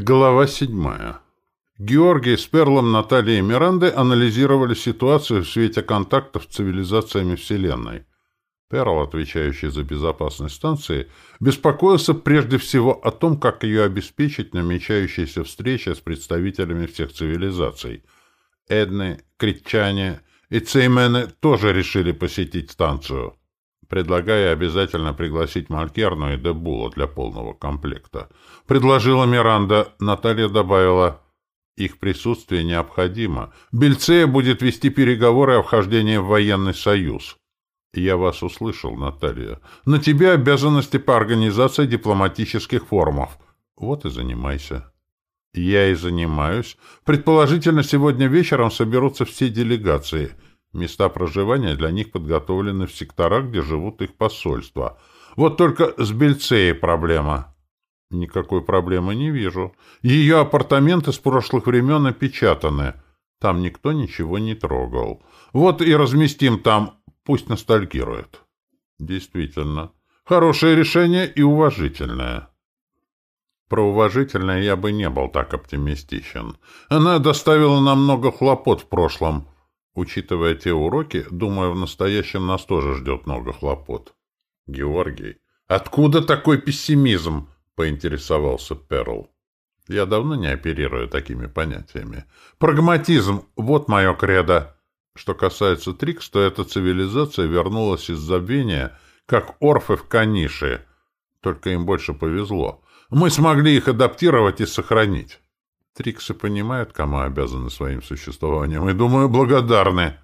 Глава седьмая. Георгий с Перлом, Натальей и Мирандой анализировали ситуацию в свете контактов с цивилизациями Вселенной. Перл, отвечающий за безопасность станции, беспокоился прежде всего о том, как ее обеспечить намечающейся встрече с представителями всех цивилизаций. Эдны, Критчане и Цеймены тоже решили посетить станцию предлагая обязательно пригласить Малькерну и Дебула для полного комплекта. Предложила Миранда, Наталья добавила, их присутствие необходимо. Бельцея будет вести переговоры о вхождении в военный союз. Я вас услышал, Наталья. На тебе обязанности по организации дипломатических форумов. Вот и занимайся. Я и занимаюсь. Предположительно, сегодня вечером соберутся все делегации — Места проживания для них подготовлены в секторах, где живут их посольства. Вот только с Бельцеей проблема. Никакой проблемы не вижу. Ее апартаменты с прошлых времен опечатаны. Там никто ничего не трогал. Вот и разместим там, пусть ностальгирует. Действительно. Хорошее решение и уважительное. Про уважительное я бы не был так оптимистичен. Она доставила нам много хлопот в прошлом. Учитывая те уроки, думаю, в настоящем нас тоже ждет много хлопот. Георгий, откуда такой пессимизм? Поинтересовался Перл. Я давно не оперирую такими понятиями. Прагматизм — вот мое кредо. Что касается Трикс, то эта цивилизация вернулась из забвения, как орфы в Канише. Только им больше повезло. Мы смогли их адаптировать и сохранить. Триксы понимают, кому обязаны своим существованием, и, думаю, благодарны.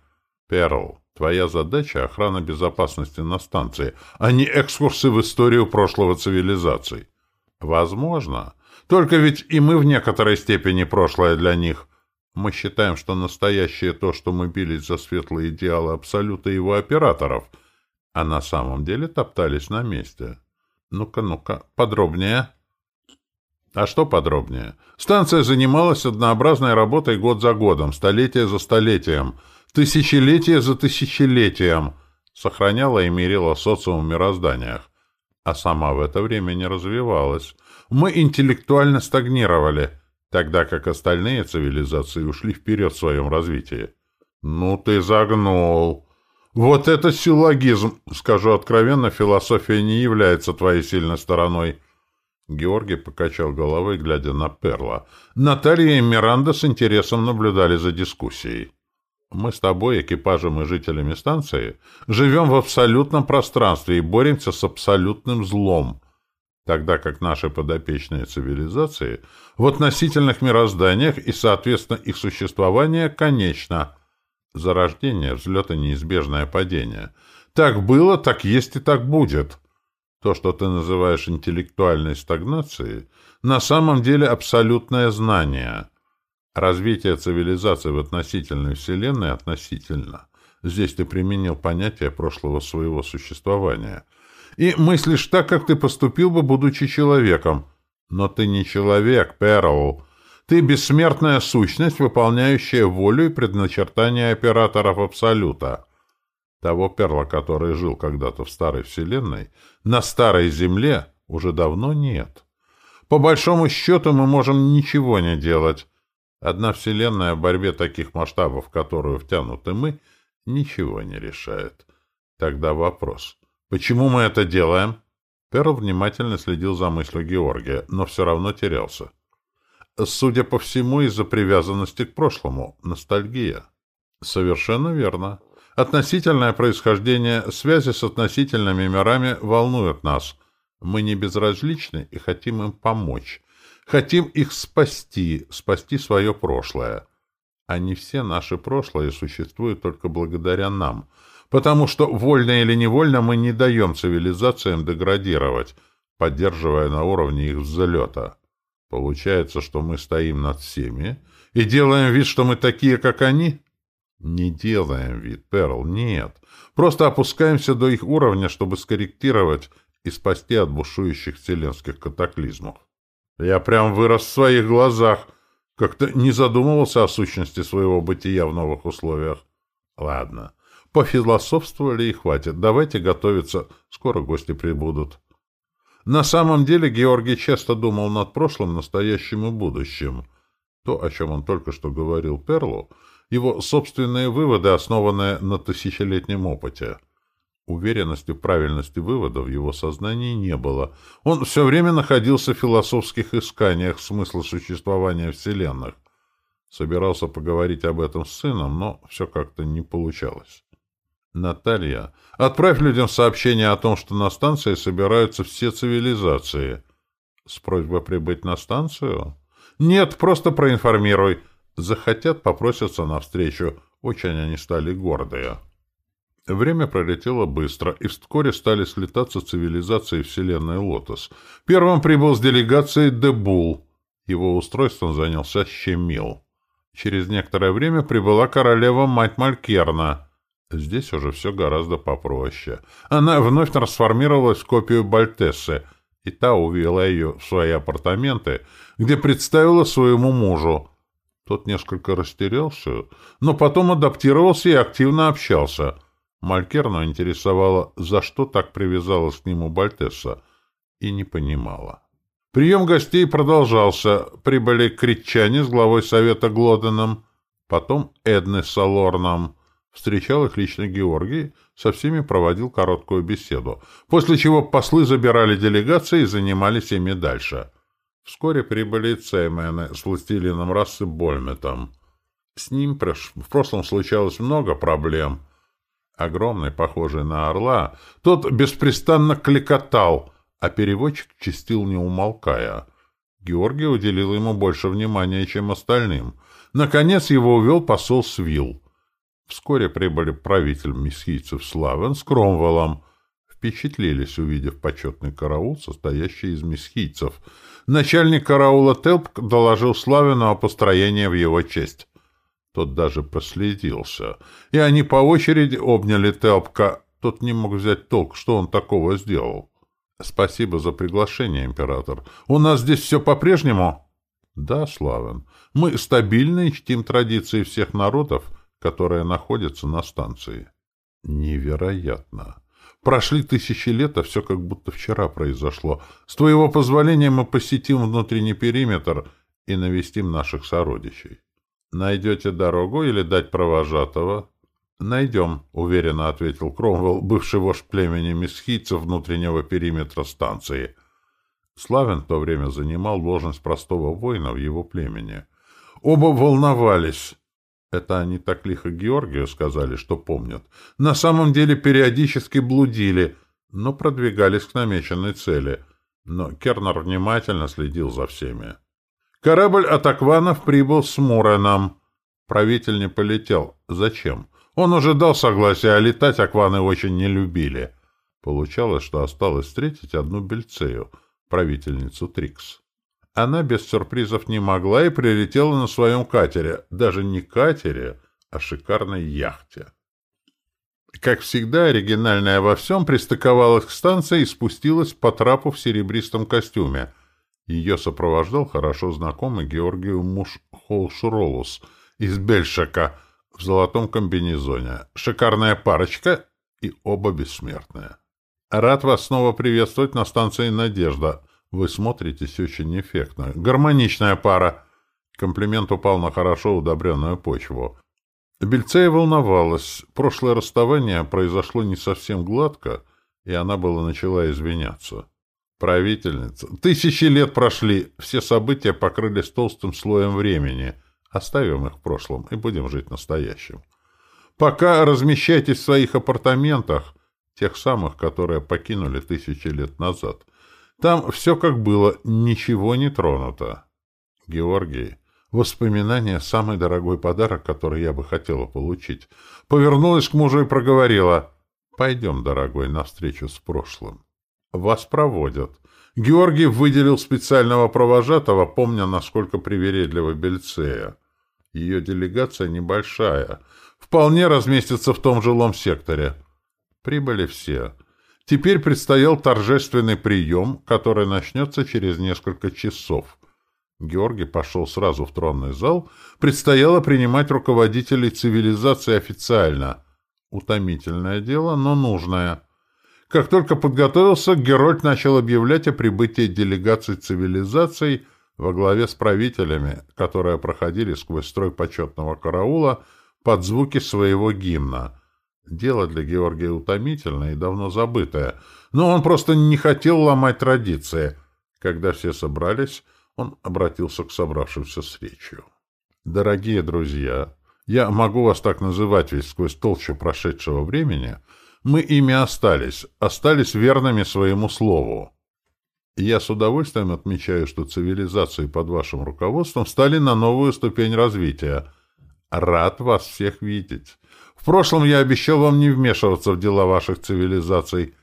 Перл, твоя задача — охрана безопасности на станции, а не экскурсы в историю прошлого цивилизаций. Возможно. Только ведь и мы в некоторой степени прошлое для них. Мы считаем, что настоящее то, что мы бились за светлые идеалы Абсолюта и его операторов, а на самом деле топтались на месте. Ну-ка, ну-ка, подробнее. А что подробнее? Станция занималась однообразной работой год за годом, столетие за столетием, тысячелетие за тысячелетием, сохраняла и мерила социум в мирозданиях, а сама в это время не развивалась. Мы интеллектуально стагнировали, тогда как остальные цивилизации ушли вперед в своем развитии. Ну ты загнул. Вот это силлогизм. Скажу откровенно, философия не является твоей сильной стороной. Георгий покачал головой, глядя на Перла. Наталья и Миранда с интересом наблюдали за дискуссией. «Мы с тобой, экипажем и жителями станции, живем в абсолютном пространстве и боремся с абсолютным злом, тогда как наши подопечные цивилизации в относительных мирозданиях и, соответственно, их существование конечно. Зарождение, взлет и неизбежное падение. Так было, так есть и так будет». То, что ты называешь интеллектуальной стагнацией, на самом деле абсолютное знание. Развитие цивилизации в относительной Вселенной относительно. Здесь ты применил понятие прошлого своего существования. И мыслишь так, как ты поступил бы, будучи человеком. Но ты не человек, Перл. Ты бессмертная сущность, выполняющая волю и предначертания операторов Абсолюта. Того перла, который жил когда-то в старой вселенной, на старой земле уже давно нет. По большому счету мы можем ничего не делать. Одна вселенная в борьбе таких масштабов, в которую втянуты мы, ничего не решает. Тогда вопрос. Почему мы это делаем? Перл внимательно следил за мыслью Георгия, но все равно терялся. Судя по всему, из-за привязанности к прошлому. Ностальгия. Совершенно верно. Относительное происхождение связи с относительными мирами волнует нас. Мы не безразличны и хотим им помочь. Хотим их спасти, спасти свое прошлое. Они все наши прошлое существуют только благодаря нам, потому что, вольно или невольно, мы не даем цивилизациям деградировать, поддерживая на уровне их взлета. Получается, что мы стоим над всеми и делаем вид, что мы такие, как они — не делаем вид, Перл, нет. Просто опускаемся до их уровня, чтобы скорректировать и спасти от бушующих вселенских катаклизмов. Я прям вырос в своих глазах. Как-то не задумывался о сущности своего бытия в новых условиях. Ладно, пофилософствовали и хватит. Давайте готовиться, скоро гости прибудут. На самом деле Георгий часто думал над прошлым, настоящим и будущим. То, о чем он только что говорил Перлу, его собственные выводы, основанные на тысячелетнем опыте. Уверенности в правильности вывода в его сознании не было. Он все время находился в философских исканиях смысла существования Вселенных. Собирался поговорить об этом с сыном, но все как-то не получалось. Наталья, отправь людям сообщение о том, что на станции собираются все цивилизации. С просьбой прибыть на станцию? Нет, просто проинформируй. Захотят, попросятся навстречу. Очень они стали гордые. Время пролетело быстро, и вскоре стали слетаться цивилизации Вселенной Лотос. Первым прибыл с делегацией Дебул. Его устройством занялся Щемил. Через некоторое время прибыла королева-мать Малькерна. Здесь уже все гораздо попроще. Она вновь трансформировалась в копию Бальтессы, и та увела ее в свои апартаменты, где представила своему мужу. Тот несколько растерялся, но потом адаптировался и активно общался. Малькерну интересовало, за что так привязалась к нему Бальтесса, и не понимала. Прием гостей продолжался. Прибыли критчане с главой совета Глоденом, потом Эдны с Алорном. Встречал их лично Георгий, со всеми проводил короткую беседу, после чего послы забирали делегации и занимались ими дальше. Вскоре прибыли цеймены с властелином расы Больметом. С ним в прошлом случалось много проблем. Огромный, похожий на орла, тот беспрестанно кликотал, а переводчик чистил не умолкая. Георгий уделил ему больше внимания, чем остальным. Наконец его увел посол Свил. Вскоре прибыли правитель месхийцев Славен с Кромвелом. Впечатлились, увидев почетный караул, состоящий из месхийцев. Начальник караула Телп доложил Славину о построении в его честь. Тот даже проследился. И они по очереди обняли Телпка. Тот не мог взять толк, что он такого сделал. «Спасибо за приглашение, император. У нас здесь все по-прежнему?» «Да, Славен. Мы стабильно и чтим традиции всех народов, которая находится на станции. Невероятно. Прошли тысячи лет, а все как будто вчера произошло. С твоего позволения мы посетим внутренний периметр и навестим наших сородичей. Найдете дорогу или дать провожатого? Найдем, уверенно ответил Кромвелл, бывший вождь племени месхийцев внутреннего периметра станции. Славен в то время занимал должность простого воина в его племени. Оба волновались. Это они так лихо Георгию сказали, что помнят. На самом деле периодически блудили, но продвигались к намеченной цели. Но Кернер внимательно следил за всеми. Корабль от Акванов прибыл с Муреном. Правитель не полетел. Зачем? Он уже дал согласие, а летать Акваны очень не любили. Получалось, что осталось встретить одну Бельцею, правительницу Трикс. Она без сюрпризов не могла и прилетела на своем катере. Даже не катере, а шикарной яхте. Как всегда, оригинальная во всем пристыковалась к станции и спустилась по трапу в серебристом костюме. Ее сопровождал хорошо знакомый Георгию муж Холшролус из Бельшака в золотом комбинезоне. Шикарная парочка и оба бессмертные. Рад вас снова приветствовать на станции «Надежда». Вы смотритесь очень эффектно. Гармоничная пара. Комплимент упал на хорошо удобренную почву. Бельцея волновалась. Прошлое расставание произошло не совсем гладко, и она была начала извиняться. Правительница. Тысячи лет прошли, все события покрылись толстым слоем времени. Оставим их в прошлом и будем жить настоящим. Пока размещайтесь в своих апартаментах, тех самых, которые покинули тысячи лет назад — там все как было, ничего не тронуто. Георгий, воспоминание — самый дорогой подарок, который я бы хотела получить. Повернулась к мужу и проговорила. «Пойдем, дорогой, навстречу с прошлым». Вас проводят. Георгий выделил специального провожатого, помня, насколько привередлива Бельцея. Ее делегация небольшая. Вполне разместится в том жилом секторе. Прибыли все. Теперь предстоял торжественный прием, который начнется через несколько часов. Георгий пошел сразу в тронный зал. Предстояло принимать руководителей цивилизации официально. Утомительное дело, но нужное. Как только подготовился, Герольд начал объявлять о прибытии делегаций цивилизаций во главе с правителями, которые проходили сквозь строй почетного караула под звуки своего гимна. Дело для Георгия утомительное и давно забытое, но он просто не хотел ломать традиции. Когда все собрались, он обратился к собравшимся с речью. «Дорогие друзья, я могу вас так называть ведь сквозь толщу прошедшего времени — мы ими остались, остались верными своему слову. я с удовольствием отмечаю, что цивилизации под вашим руководством стали на новую ступень развития. Рад вас всех видеть. В прошлом я обещал вам не вмешиваться в дела ваших цивилизаций.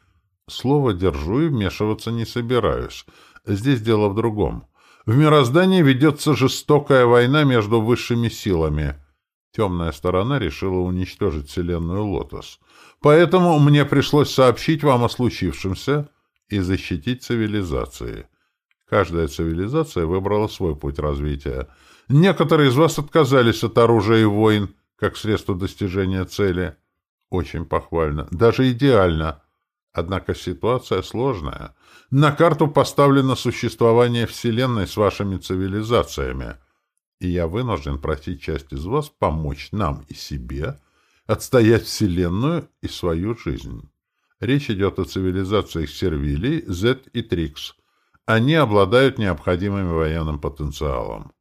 Слово держу и вмешиваться не собираюсь. Здесь дело в другом. В мироздании ведется жестокая война между высшими силами. Темная сторона решила уничтожить Вселенную Лотос. Поэтому мне пришлось сообщить вам о случившемся и защитить цивилизации. Каждая цивилизация выбрала свой путь развития. Некоторые из вас отказались от оружия и войн, как средство достижения цели. Очень похвально, даже идеально. Однако ситуация сложная. На карту поставлено существование Вселенной с вашими цивилизациями. И я вынужден просить часть из вас помочь нам и себе — отстоять Вселенную и свою жизнь. Речь идет о цивилизациях Сервилий, Зет и Трикс. Они обладают необходимым военным потенциалом.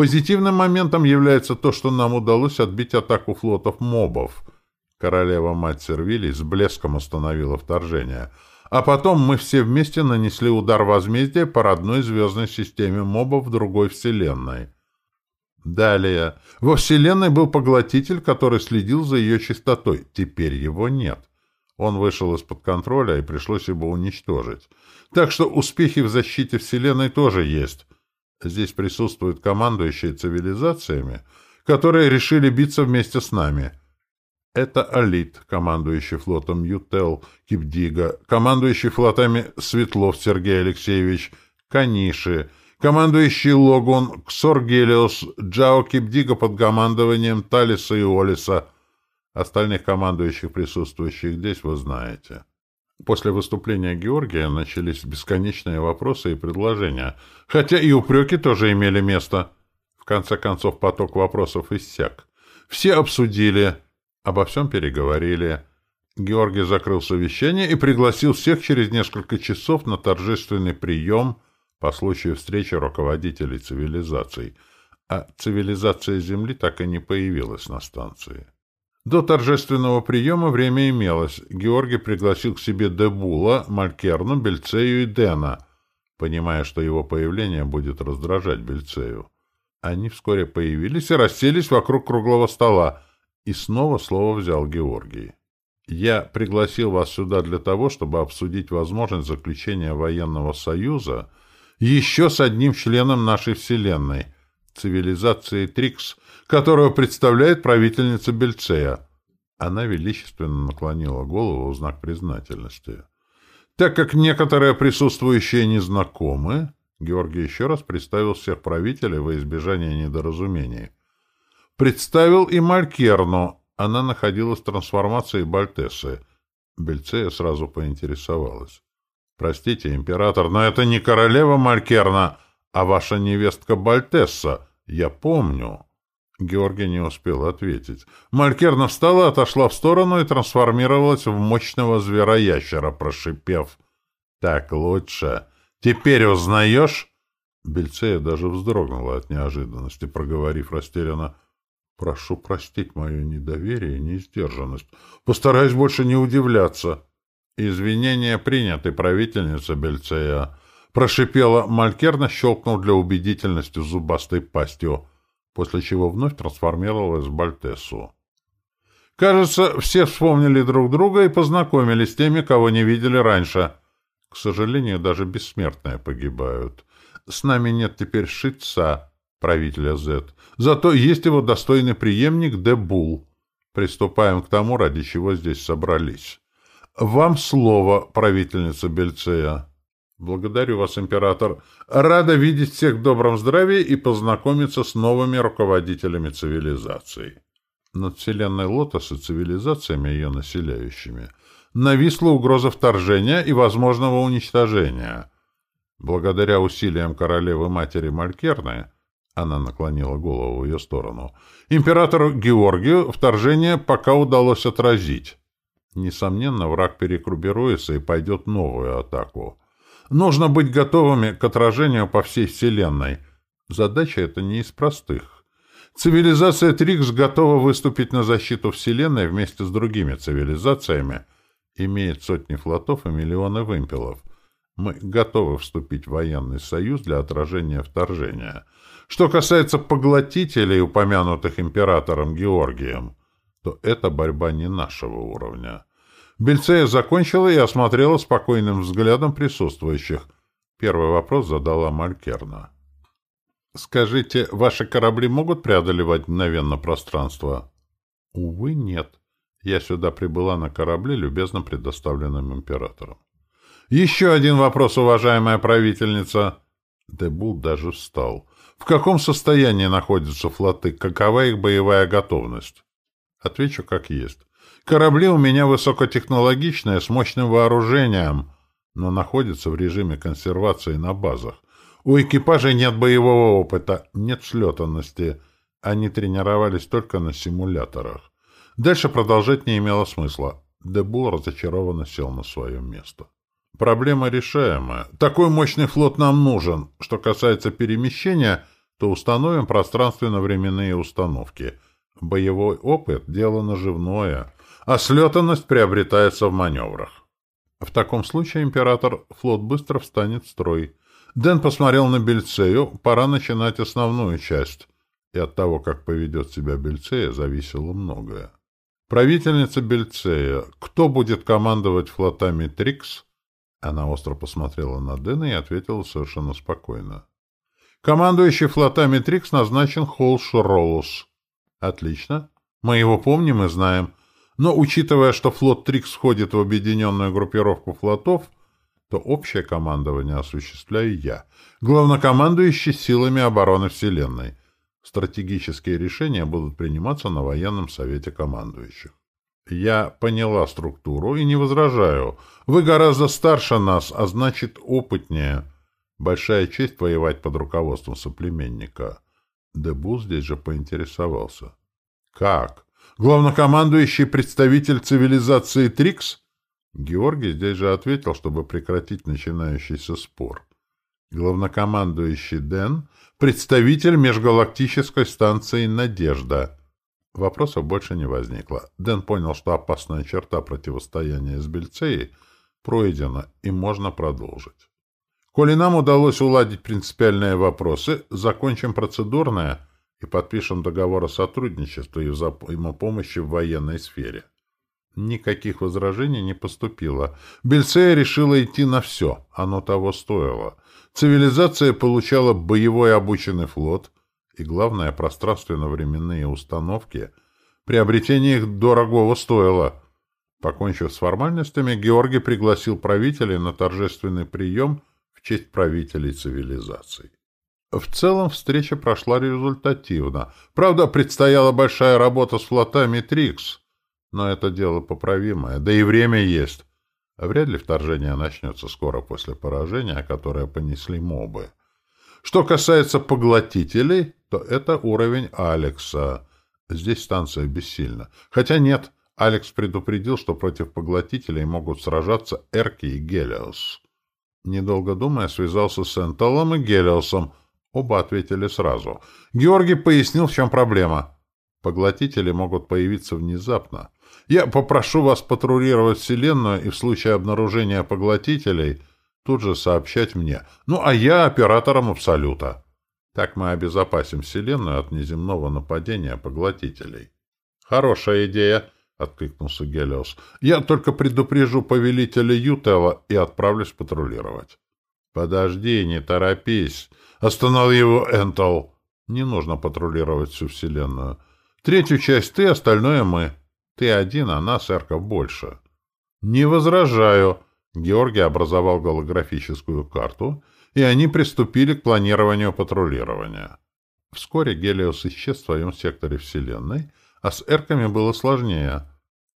Позитивным моментом является то, что нам удалось отбить атаку флотов мобов. Королева-мать Сервилий с блеском остановила вторжение. А потом мы все вместе нанесли удар возмездия по родной звездной системе мобов в другой вселенной — Далее. Во Вселенной был поглотитель, который следил за ее чистотой. Теперь его нет. Он вышел из-под контроля, и пришлось его уничтожить. Так что успехи в защите Вселенной тоже есть. Здесь присутствуют командующие цивилизациями, которые решили биться вместе с нами. Это Алит, командующий флотом Ютел Кипдига, командующий флотами Светлов Сергей Алексеевич, Каниши, командующий Логун Ксоргелиус Джао Кипдига под командованием Талиса и Олиса. Остальных командующих, присутствующих здесь, вы знаете. После выступления Георгия начались бесконечные вопросы и предложения, хотя и упреки тоже имели место. В конце концов, поток вопросов иссяк. Все обсудили, обо всем переговорили. Георгий закрыл совещание и пригласил всех через несколько часов на торжественный прием – по случаю встречи руководителей цивилизаций, а цивилизация Земли так и не появилась на станции. До торжественного приема время имелось. Георгий пригласил к себе Дебула, Малькерну, Бельцею и Дена, понимая, что его появление будет раздражать Бельцею. Они вскоре появились и расселись вокруг круглого стола, и снова слово взял Георгий. «Я пригласил вас сюда для того, чтобы обсудить возможность заключения военного союза еще с одним членом нашей Вселенной, цивилизацией Трикс, которую представляет правительница Бельцея. Она величественно наклонила голову в знак признательности. Так как некоторые присутствующие не знакомы, Георгий еще раз представил всех правителей во избежание недоразумений. Представил и Малькерну. Она находилась в трансформации Бальтессы. Бельцея сразу поинтересовалась. Простите, император, но это не королева Малькерна, а ваша невестка Бальтесса. Я помню. Георгий не успел ответить. Малькерна встала, отошла в сторону и трансформировалась в мощного звероящера, прошипев. «Так лучше. Теперь узнаешь?» Бельцея даже вздрогнула от неожиданности, проговорив растерянно. «Прошу простить мое недоверие и несдержанность. Постараюсь больше не удивляться». «Извинения приняты, правительница Бельцея», — прошипела Малькерна, щелкнув для убедительности зубастой пастью, после чего вновь трансформировалась в Бальтессу. Кажется, все вспомнили друг друга и познакомились с теми, кого не видели раньше. К сожалению, даже бессмертные погибают. С нами нет теперь Шитца, правителя Зет. Зато есть его достойный преемник Дебул. Приступаем к тому, ради чего здесь собрались. Вам слово, правительница Бельцея. Благодарю вас, император. Рада видеть всех в добром здравии и познакомиться с новыми руководителями цивилизации. Над вселенной Лотос и цивилизациями ее населяющими нависла угроза вторжения и возможного уничтожения. Благодаря усилиям королевы-матери Малькерны, она наклонила голову в ее сторону, императору Георгию вторжение пока удалось отразить. Несомненно, враг перегруппируется и пойдет новую атаку. Нужно быть готовыми к отражению по всей Вселенной. Задача эта не из простых. Цивилизация Трикс готова выступить на защиту Вселенной вместе с другими цивилизациями, имеет сотни флотов и миллионы вымпелов. Мы готовы вступить в военный союз для отражения вторжения. Что касается поглотителей, упомянутых императором Георгием, то эта борьба не нашего уровня. Бельцея закончила и осмотрела спокойным взглядом присутствующих. Первый вопрос задала Малькерна. «Скажите, ваши корабли могут преодолевать мгновенно пространство?» «Увы, нет. Я сюда прибыла на корабле, любезно предоставленном императором». «Еще один вопрос, уважаемая правительница!» Дебул даже встал. «В каком состоянии находятся флоты? Какова их боевая готовность?» Отвечу как есть. Корабли у меня высокотехнологичные, с мощным вооружением, но находятся в режиме консервации на базах. У экипажей нет боевого опыта, нет слетанности. Они тренировались только на симуляторах. Дальше продолжать не имело смысла. Дебул разочарованно сел на свое место. Проблема решаемая. Такой мощный флот нам нужен. Что касается перемещения, то установим пространственно-временные установки — Боевой опыт — дело наживное, а слетанность приобретается в маневрах. В таком случае, император, флот быстро встанет в строй. Дэн посмотрел на Бельцею, пора начинать основную часть. И от того, как поведет себя Бельцея, зависело многое. Правительница Бельцея, кто будет командовать флотами Трикс? Она остро посмотрела на Дэна и ответила совершенно спокойно. Командующий флотами Трикс назначен Холш Ролус. Отлично. Мы его помним и знаем. Но, учитывая, что флот Трикс входит в объединенную группировку флотов, то общее командование осуществляю я, главнокомандующий силами обороны Вселенной. Стратегические решения будут приниматься на военном совете командующих. Я поняла структуру и не возражаю. Вы гораздо старше нас, а значит опытнее. Большая честь воевать под руководством соплеменника. Дебул здесь же поинтересовался. «Как? Главнокомандующий представитель цивилизации Трикс?» Георгий здесь же ответил, чтобы прекратить начинающийся спор. Главнокомандующий Дэн — представитель межгалактической станции «Надежда». Вопросов больше не возникло. Дэн понял, что опасная черта противостояния с Бельцеей пройдена, и можно продолжить. Коли нам удалось уладить принципиальные вопросы, закончим процедурное и подпишем договор о сотрудничестве и взаимопомощи в военной сфере. Никаких возражений не поступило. Бельцея решила идти на все. Оно того стоило. Цивилизация получала боевой обученный флот и, главное, пространственно-временные установки. Приобретение их дорогого стоило. Покончив с формальностями, Георгий пригласил правителей на торжественный прием – в честь правителей цивилизаций. В целом встреча прошла результативно. Правда, предстояла большая работа с флотами Трикс, но это дело поправимое, да и время есть. Вряд ли вторжение начнется скоро после поражения, которое понесли мобы. Что касается поглотителей, то это уровень Алекса. Здесь станция бессильна. Хотя нет, Алекс предупредил, что против поглотителей могут сражаться Эрки и Гелиос. Недолго думая, связался с Энтолом и Гелиосом. Оба ответили сразу. Георгий пояснил, в чем проблема. Поглотители могут появиться внезапно. Я попрошу вас патрулировать Вселенную и в случае обнаружения поглотителей тут же сообщать мне. Ну, а я оператором Абсолюта. Так мы обезопасим Вселенную от неземного нападения поглотителей. Хорошая идея. — откликнулся Гелиос. — Я только предупрежу повелителя Ютела и отправлюсь патрулировать. — Подожди, не торопись. Останови его, Энтол. Не нужно патрулировать всю Вселенную. Третью часть ты, остальное мы. Ты один, а нас, Эрков, больше. — Не возражаю. Георгий образовал голографическую карту, и они приступили к планированию патрулирования. Вскоре Гелиос исчез в своем секторе Вселенной, а с эрками было сложнее.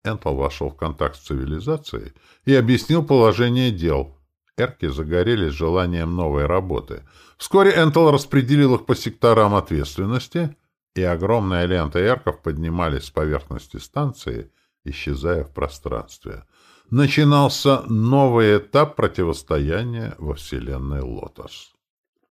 Энтл вошел в контакт с цивилизацией и объяснил положение дел. Эрки загорелись желанием новой работы. Вскоре Энтл распределил их по секторам ответственности, и огромная лента эрков поднимались с поверхности станции, исчезая в пространстве. Начинался новый этап противостояния во вселенной Лотос.